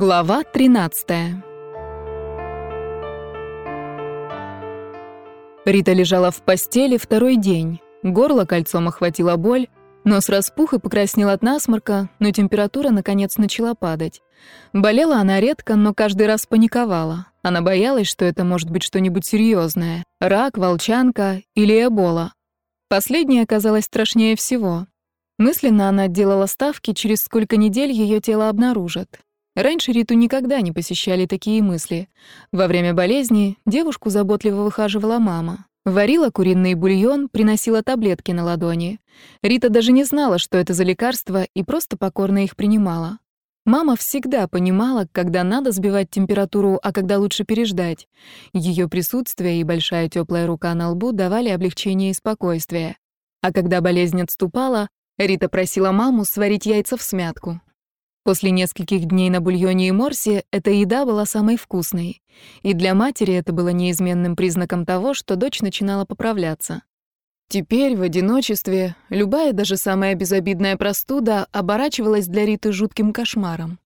Глава 13 Рита лежала в постели второй день. Горло кольцом охватила боль, нос распух и покраснел от насморка, но температура наконец начала падать. Болела она редко, но каждый раз паниковала. Она боялась, что это может быть что-нибудь серьезное: рак, волчанка или эбола. Последнее оказалось страшнее всего. Мысленно она делала ставки, через сколько недель ее тело обнаружат. Раньше Риту никогда не посещали такие мысли. Во время болезни девушку заботливо выхаживала мама. Варила куриный бульон, приносила таблетки на ладони. Рита даже не знала, что это за лекарства, и просто покорно их принимала. Мама всегда понимала, когда надо сбивать температуру, а когда лучше переждать. Ее присутствие и большая теплая рука на лбу давали облегчение и спокойствие. А когда болезнь отступала, Рита просила маму сварить яйца в смятку. После нескольких дней на бульоне и морсе эта еда была самой вкусной. И для матери это было неизменным признаком того, что дочь начинала поправляться. Теперь, в одиночестве, любая, даже самая безобидная простуда оборачивалась для Риты жутким кошмаром.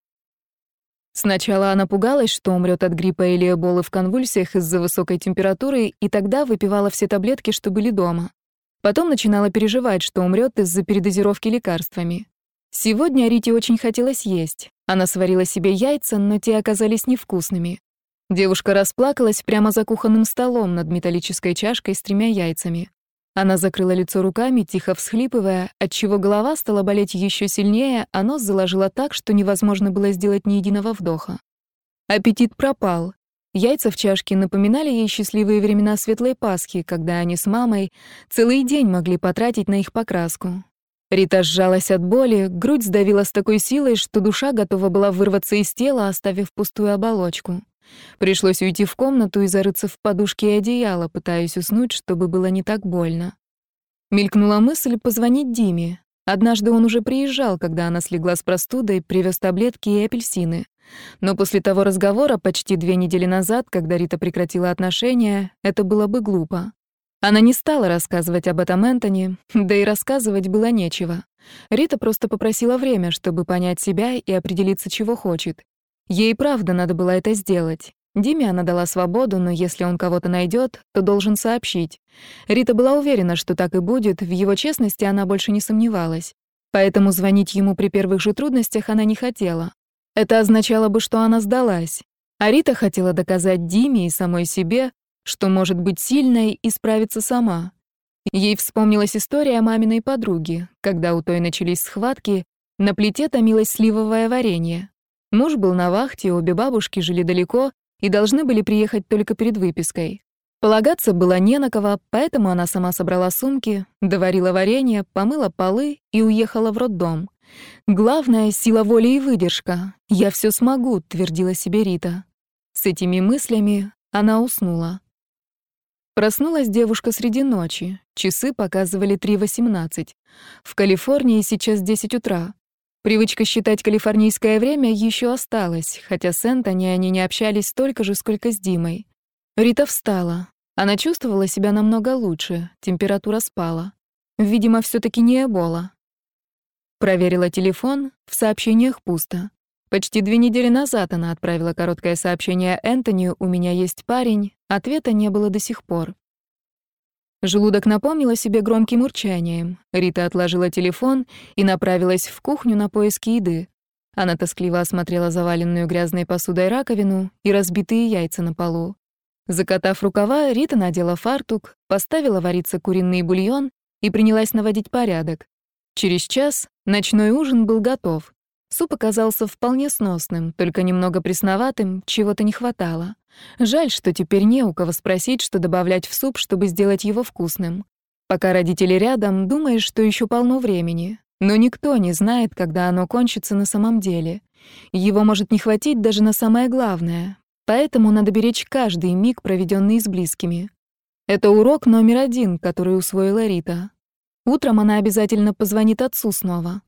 Сначала она пугалась, что умрет от гриппа или эболы в конвульсиях из-за высокой температуры, и тогда выпивала все таблетки, что были дома. Потом начинала переживать, что умрет из-за передозировки лекарствами. Сегодня Рите очень хотелось есть. Она сварила себе яйца, но те оказались невкусными. Девушка расплакалась прямо за кухонным столом над металлической чашкой с тремя яйцами. Она закрыла лицо руками, тихо всхлипывая, отчего голова стала болеть еще сильнее, а нос заложила так, что невозможно было сделать ни единого вдоха. Аппетит пропал. Яйца в чашке напоминали ей счастливые времена Светлой Пасхи, когда они с мамой целый день могли потратить на их покраску. Рита сжалась от боли, грудь сдавила с такой силой, что душа готова была вырваться из тела, оставив пустую оболочку. Пришлось уйти в комнату и зарыться в подушки и одеяло, пытаясь уснуть, чтобы было не так больно. Мелькнула мысль позвонить Диме. Однажды он уже приезжал, когда она слегла с простудой, привез таблетки и апельсины. Но после того разговора почти две недели назад, когда Рита прекратила отношения, это было бы глупо. Она не стала рассказывать об этом Энтони, да и рассказывать было нечего. Рита просто попросила время, чтобы понять себя и определиться, чего хочет. Ей правда надо было это сделать. Диме она дала свободу, но если он кого-то найдет, то должен сообщить. Рита была уверена, что так и будет, в его честности она больше не сомневалась. Поэтому звонить ему при первых же трудностях она не хотела. Это означало бы, что она сдалась. А Рита хотела доказать Диме и самой себе, что может быть сильной и справиться сама. Ей вспомнилась история маминой подруги, когда у той начались схватки, на плите томилось сливовое варенье. Муж был на вахте, обе бабушки жили далеко и должны были приехать только перед выпиской. Полагаться было не на кого, поэтому она сама собрала сумки, доварила варенье, помыла полы и уехала в роддом. Главное — сила воли и выдержка. «Я все смогу», — твердила себе Рита. С этими мыслями она уснула. Проснулась девушка среди ночи. Часы показывали 3.18. В Калифорнии сейчас 10 утра. Привычка считать калифорнийское время еще осталась, хотя с Энтони они не общались столько же, сколько с Димой. Рита встала. Она чувствовала себя намного лучше, температура спала. Видимо, все таки не Эбола. Проверила телефон, в сообщениях пусто. Почти две недели назад она отправила короткое сообщение Энтони «У меня есть парень», ответа не было до сих пор. Желудок напомнил о себе громким урчанием. Рита отложила телефон и направилась в кухню на поиски еды. Она тоскливо осмотрела заваленную грязной посудой раковину и разбитые яйца на полу. Закатав рукава, Рита надела фартук, поставила вариться куриный бульон и принялась наводить порядок. Через час ночной ужин был готов. Суп оказался вполне сносным, только немного пресноватым, чего-то не хватало. Жаль, что теперь не у кого спросить, что добавлять в суп, чтобы сделать его вкусным. Пока родители рядом, думаешь, что еще полно времени. Но никто не знает, когда оно кончится на самом деле. Его может не хватить даже на самое главное. Поэтому надо беречь каждый миг, проведенный с близкими. Это урок номер один, который усвоила Рита. Утром она обязательно позвонит отцу снова.